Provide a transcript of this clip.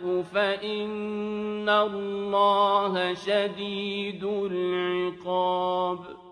جَاءَتْهُ فَإِنَّ اللَّهَ شَدِيدُ الْعِقَابِ.